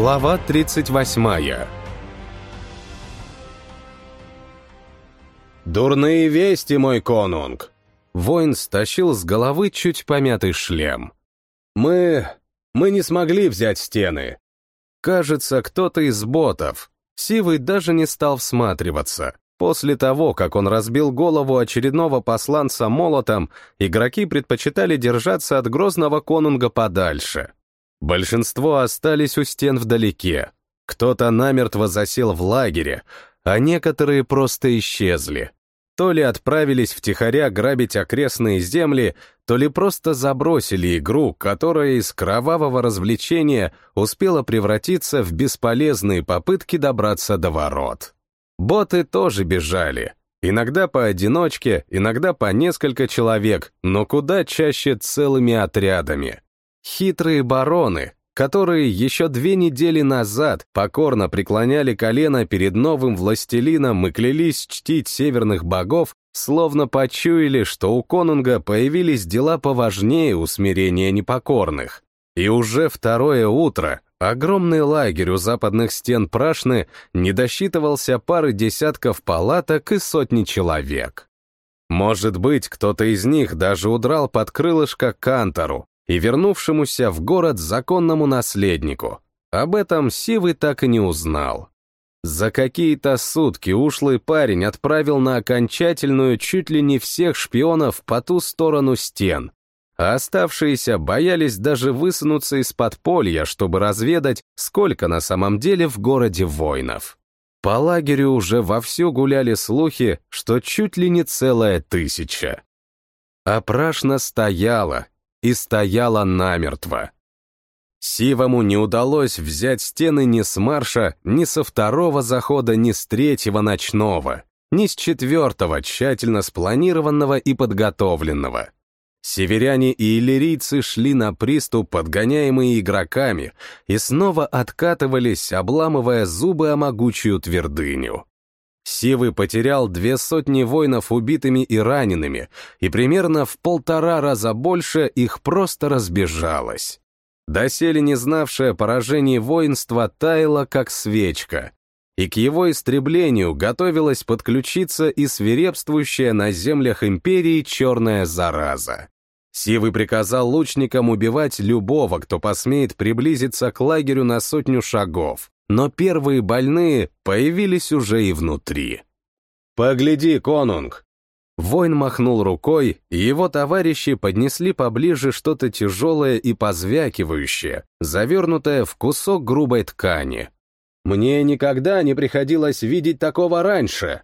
Глава 38 «Дурные вести, мой конунг!» Воин стащил с головы чуть помятый шлем. «Мы... мы не смогли взять стены. Кажется, кто-то из ботов. Сивый даже не стал всматриваться. После того, как он разбил голову очередного посланца молотом, игроки предпочитали держаться от грозного конунга подальше. Большинство остались у стен вдалеке. Кто-то намертво засел в лагере, а некоторые просто исчезли. То ли отправились втихаря грабить окрестные земли, то ли просто забросили игру, которая из кровавого развлечения успела превратиться в бесполезные попытки добраться до ворот. Боты тоже бежали. Иногда поодиночке, иногда по несколько человек, но куда чаще целыми отрядами. Хитрые бароны, которые еще две недели назад покорно преклоняли колено перед новым властелином и клялись чтить северных богов, словно почуяли, что у конунга появились дела поважнее усмирения непокорных. И уже второе утро Огромный лагерь у западных стен Прашны не досчитывался пары десятков палаток и сотни человек. Может быть, кто-то из них даже удрал под крылышко Кантору и вернувшемуся в город законному наследнику. Об этом Сивый так и не узнал. За какие-то сутки ушлый парень отправил на окончательную чуть ли не всех шпионов по ту сторону стен, а оставшиеся боялись даже высунуться из подполья, чтобы разведать, сколько на самом деле в городе воинов. По лагерю уже вовсю гуляли слухи, что чуть ли не целая тысяча. Прашна стояла, и стояла намертво. Сивому не удалось взять стены ни с марша, ни со второго захода, ни с третьего ночного, ни с четвертого, тщательно спланированного и подготовленного. Северяне и иллирийцы шли на приступ, подгоняемые игроками, и снова откатывались, обламывая зубы о могучую твердыню. Сивы потерял две сотни воинов убитыми и ранеными, и примерно в полтора раза больше их просто разбежалось. Доселе не знавшее поражений воинство таяло, как свечка, и к его истреблению готовилась подключиться и свирепствующая на землях империи черная зараза. Сивый приказал лучникам убивать любого, кто посмеет приблизиться к лагерю на сотню шагов, но первые больные появились уже и внутри. «Погляди, конунг!» Воин махнул рукой, и его товарищи поднесли поближе что-то тяжелое и позвякивающее, завернутое в кусок грубой ткани. Мне никогда не приходилось видеть такого раньше.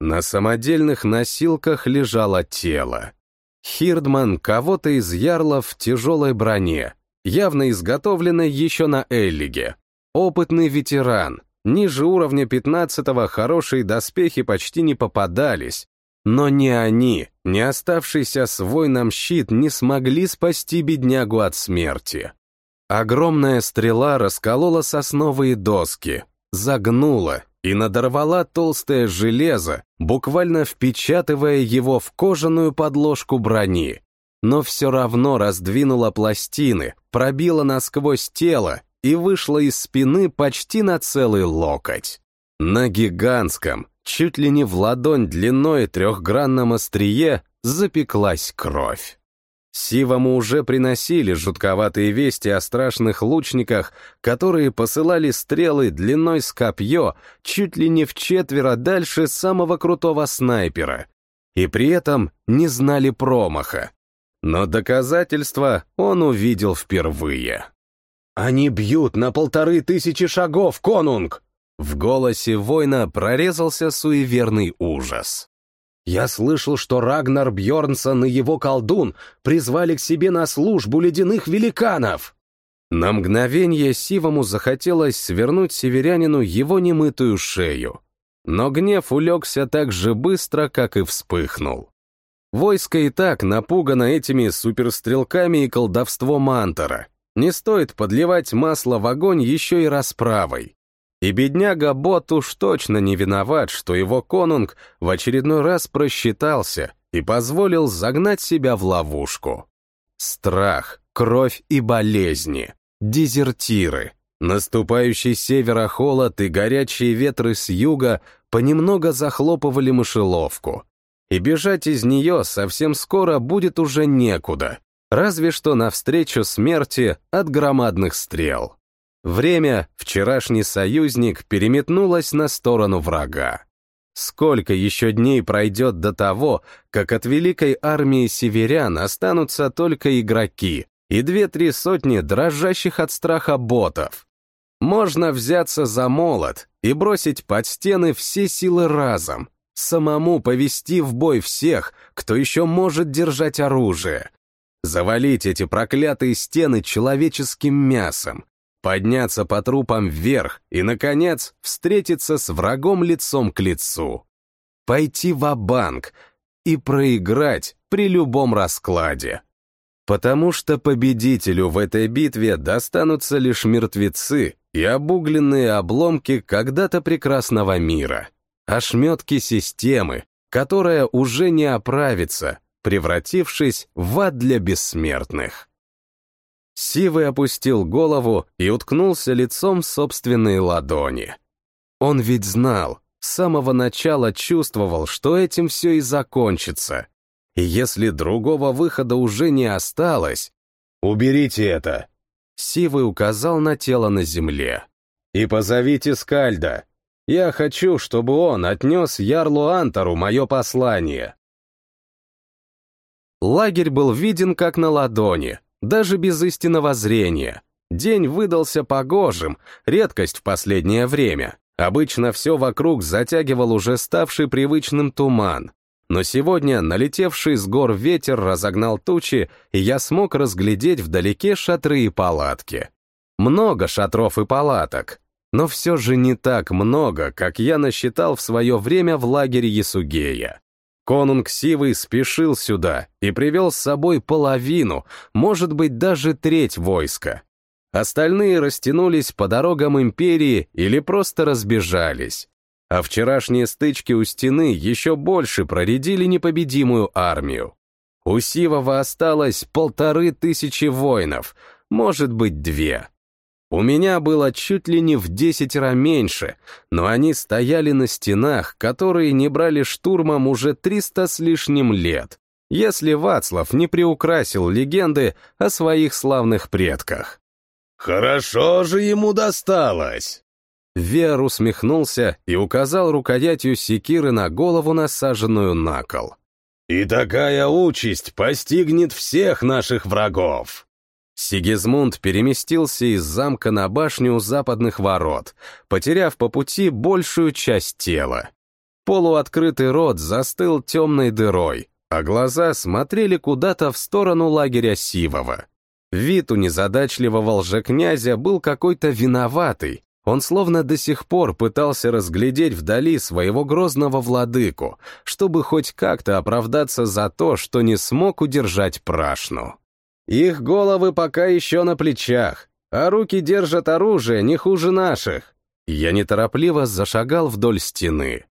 На самодельных носилках лежало тело. Хирдман кого-то из ярлов в тяжелой броне, явно изготовленной еще на Эллиге. Опытный ветеран, ниже уровня 15-го хорошие доспехи почти не попадались, но ни они, ни оставшийся с воином щит не смогли спасти беднягу от смерти. Огромная стрела расколола сосновые доски, загнула и надорвала толстое железо, буквально впечатывая его в кожаную подложку брони. Но все равно раздвинула пластины, пробила насквозь тело и вышла из спины почти на целый локоть. На гигантском, чуть ли не в ладонь длиной трехгранном острие, запеклась кровь. Сивому уже приносили жутковатые вести о страшных лучниках, которые посылали стрелы длиной с копье чуть ли не в четверо дальше самого крутого снайпера, и при этом не знали промаха. Но доказательства он увидел впервые. «Они бьют на полторы тысячи шагов, конунг!» В голосе воина прорезался суеверный ужас. Я слышал, что Рагнар Бьорнсон и его колдун призвали к себе на службу ледяных великанов. На мгновение Сивому захотелось свернуть северянину его немытую шею. Но гнев улегся так же быстро, как и вспыхнул. Войско и так напугано этими суперстрелками и колдовством Антора. Не стоит подливать масло в огонь еще и расправой. И бедняга Бот уж точно не виноват, что его конунг в очередной раз просчитался и позволил загнать себя в ловушку. Страх, кровь и болезни, дезертиры, Наступающий с севера холод и горячие ветры с юга понемногу захлопывали мышеловку. И бежать из нее совсем скоро будет уже некуда, разве что навстречу смерти от громадных стрел. Время, вчерашний союзник, переметнулось на сторону врага. Сколько еще дней пройдет до того, как от великой армии северян останутся только игроки и две-три сотни дрожащих от страха ботов? Можно взяться за молот и бросить под стены все силы разом, самому повести в бой всех, кто еще может держать оружие, завалить эти проклятые стены человеческим мясом, подняться по трупам вверх и, наконец, встретиться с врагом лицом к лицу. Пойти в банк и проиграть при любом раскладе. Потому что победителю в этой битве достанутся лишь мертвецы и обугленные обломки когда-то прекрасного мира, ошметки системы, которая уже не оправится, превратившись в ад для бессмертных. Сивый опустил голову и уткнулся лицом в собственные ладони. Он ведь знал, с самого начала чувствовал, что этим все и закончится. И если другого выхода уже не осталось, «Уберите это!» Сивый указал на тело на земле. «И позовите Скальда. Я хочу, чтобы он отнес Ярлу Антару мое послание». Лагерь был виден как на ладони, даже без истинного зрения. День выдался погожим, редкость в последнее время. Обычно все вокруг затягивал уже ставший привычным туман. Но сегодня налетевший с гор ветер разогнал тучи, и я смог разглядеть вдалеке шатры и палатки. Много шатров и палаток, но все же не так много, как я насчитал в свое время в лагере Ясугея. Конунг Сивый спешил сюда и привел с собой половину, может быть, даже треть войска. Остальные растянулись по дорогам империи или просто разбежались. А вчерашние стычки у стены еще больше проредили непобедимую армию. У Сивова осталось полторы тысячи воинов, может быть, две. У меня было чуть ли не в десятеро меньше, но они стояли на стенах, которые не брали штурмом уже триста с лишним лет, если Вацлав не приукрасил легенды о своих славных предках. «Хорошо же ему досталось!» Вер усмехнулся и указал рукоятью секиры на голову, насаженную на кол. «И такая участь постигнет всех наших врагов!» Сигизмунд переместился из замка на башню западных ворот, потеряв по пути большую часть тела. Полуоткрытый рот застыл темной дырой, а глаза смотрели куда-то в сторону лагеря Сивова. Вид у незадачливого лжекнязя был какой-то виноватый, он словно до сих пор пытался разглядеть вдали своего грозного владыку, чтобы хоть как-то оправдаться за то, что не смог удержать прашну. Их головы пока еще на плечах, а руки держат оружие не хуже наших. Я неторопливо зашагал вдоль стены.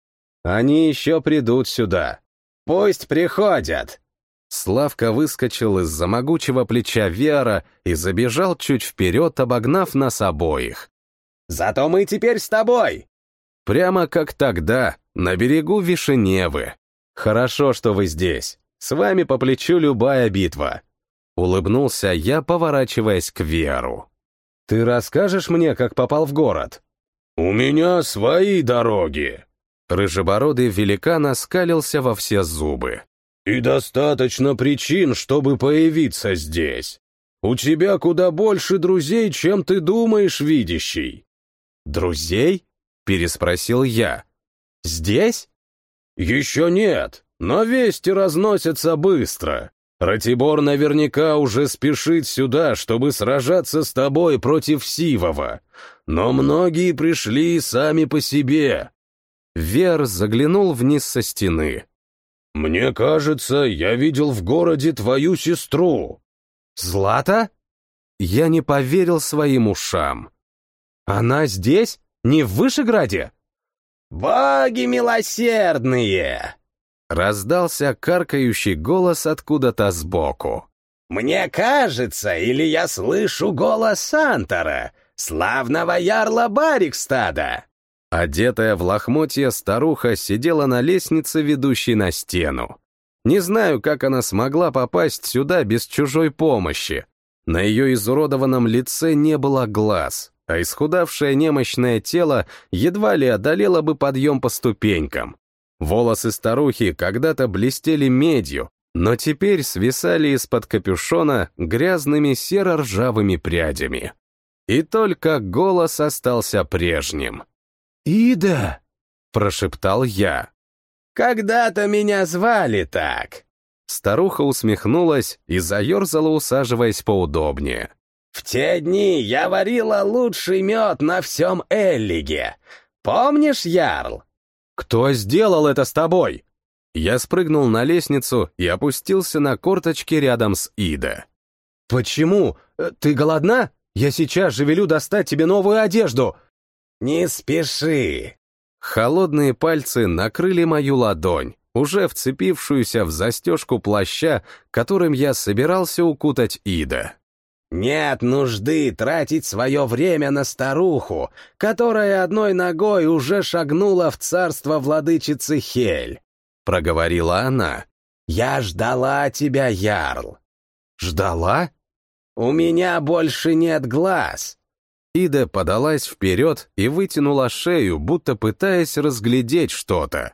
Они еще придут сюда. Пусть приходят. Славка выскочил из-за могучего плеча Вера и забежал чуть вперед, обогнав нас обоих. «Зато мы теперь с тобой!» Прямо как тогда, на берегу Вишеневы. Хорошо, что вы здесь. С вами по плечу любая битва. Улыбнулся я, поворачиваясь к Веру. «Ты расскажешь мне, как попал в город?» «У меня свои дороги!» Рыжебородый великан оскалился во все зубы. «И достаточно причин, чтобы появиться здесь. У тебя куда больше друзей, чем ты думаешь, видящий». «Друзей?» — переспросил я. «Здесь?» «Еще нет, но вести разносятся быстро. Ратибор наверняка уже спешит сюда, чтобы сражаться с тобой против Сивова. Но многие пришли сами по себе. Вер заглянул вниз со стены. «Мне кажется, я видел в городе твою сестру». «Злата?» Я не поверил своим ушам. «Она здесь? Не в Вышеграде?» «Боги милосердные!» Раздался каркающий голос откуда-то сбоку. «Мне кажется, или я слышу голос Антора. славного ярла Барикстада!» Одетая в лохмотья старуха сидела на лестнице, ведущей на стену. Не знаю, как она смогла попасть сюда без чужой помощи. На ее изуродованном лице не было глаз, а исхудавшее немощное тело едва ли одолело бы подъем по ступенькам. Волосы старухи когда-то блестели медью, но теперь свисали из-под капюшона грязными серо-ржавыми прядями. И только голос остался прежним. «Ида!» — прошептал я. «Когда-то меня звали так!» Старуха усмехнулась и заерзала, усаживаясь поудобнее. «В те дни я варила лучший мед на всем Эллиге. Помнишь, Ярл?» «Кто сделал это с тобой?» Я спрыгнул на лестницу и опустился на корточки рядом с Ида. «Почему? Э, ты голодна? Я сейчас же велю достать тебе новую одежду!» «Не спеши!» Холодные пальцы накрыли мою ладонь, уже вцепившуюся в застежку плаща, которым я собирался укутать Ида. «Нет нужды тратить свое время на старуху, которая одной ногой уже шагнула в царство владычицы Хель», — проговорила она. «Я ждала тебя, Ярл». «Ждала?» «У меня больше нет глаз. Ида подалась вперед и вытянула шею, будто пытаясь разглядеть что-то.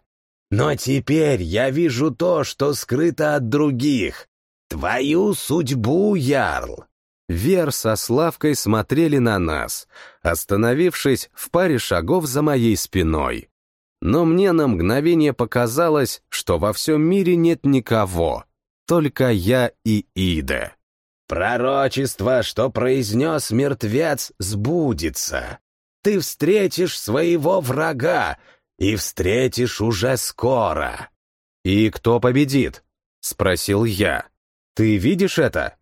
«Но теперь я вижу то, что скрыто от других. Твою судьбу, Ярл!» Вер со Славкой смотрели на нас, остановившись в паре шагов за моей спиной. Но мне на мгновение показалось, что во всем мире нет никого, только я и Ида. Пророчество, что произнес мертвец, сбудется. Ты встретишь своего врага, и встретишь уже скоро. «И кто победит?» — спросил я. «Ты видишь это?»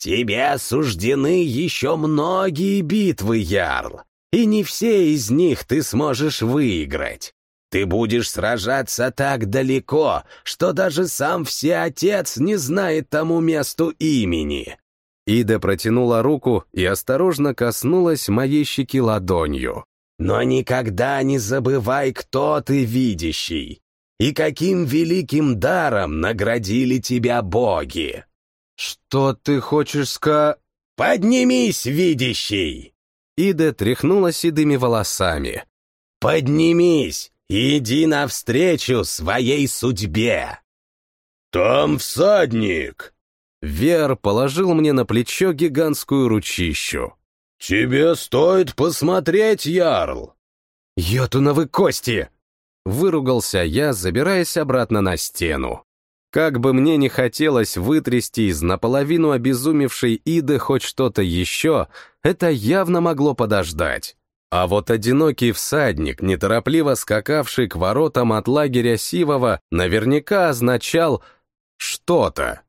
«Тебе суждены еще многие битвы, Ярл, и не все из них ты сможешь выиграть. Ты будешь сражаться так далеко, что даже сам Всеотец не знает тому месту имени. Ида протянула руку и осторожно коснулась моей щеки ладонью. «Но никогда не забывай, кто ты видящий, и каким великим даром наградили тебя боги!» «Что ты хочешь ска...» «Поднимись, видящий!» Ида тряхнула седыми волосами. «Поднимись иди навстречу своей судьбе!» «Там всадник!» Вер положил мне на плечо гигантскую ручищу. «Тебе стоит посмотреть, Ярл!» «Йотуновы кости!» Выругался я, забираясь обратно на стену. Как бы мне не хотелось вытрясти из наполовину обезумевшей Иды хоть что-то еще, это явно могло подождать. А вот одинокий всадник, неторопливо скакавший к воротам от лагеря Сивова, наверняка означал что-то.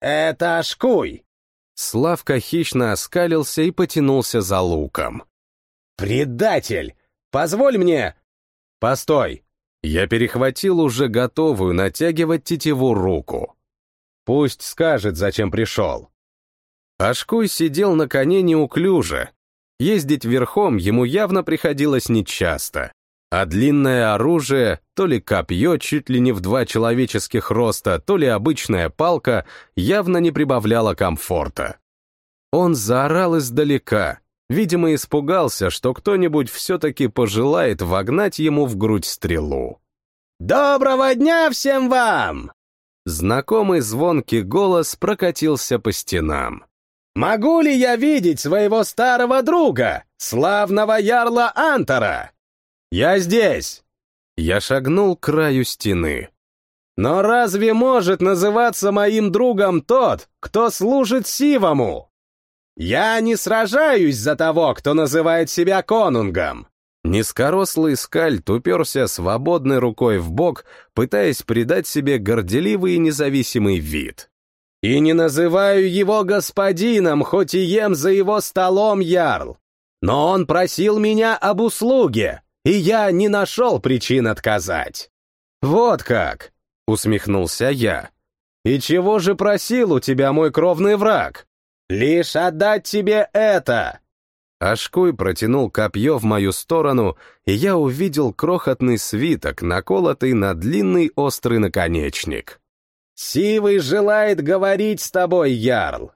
«Это Ашкуй!» Славка хищно оскалился и потянулся за луком. «Предатель! Позволь мне!» «Постой!» Я перехватил уже готовую натягивать тетиву руку. «Пусть скажет, зачем пришел». Ашкуй сидел на коне неуклюже. Ездить верхом ему явно приходилось нечасто а длинное оружие, то ли копье чуть ли не в два человеческих роста, то ли обычная палка, явно не прибавляло комфорта. Он заорал издалека, видимо, испугался, что кто-нибудь все-таки пожелает вогнать ему в грудь стрелу. «Доброго дня всем вам!» Знакомый звонкий голос прокатился по стенам. «Могу ли я видеть своего старого друга, славного ярла Антора?» «Я здесь!» Я шагнул к краю стены. «Но разве может называться моим другом тот, кто служит Сивому? Я не сражаюсь за того, кто называет себя конунгом!» Низкорослый скальт уперся свободной рукой в бок, пытаясь придать себе горделивый и независимый вид. «И не называю его господином, хоть и ем за его столом, Ярл. Но он просил меня об услуге, и я не нашел причин отказать. Вот как, усмехнулся я. И чего же просил у тебя мой кровный враг? Лишь отдать тебе это. Ашкуй протянул копье в мою сторону, и я увидел крохотный свиток, наколотый на длинный острый наконечник. «Сивый желает говорить с тобой, Ярл!»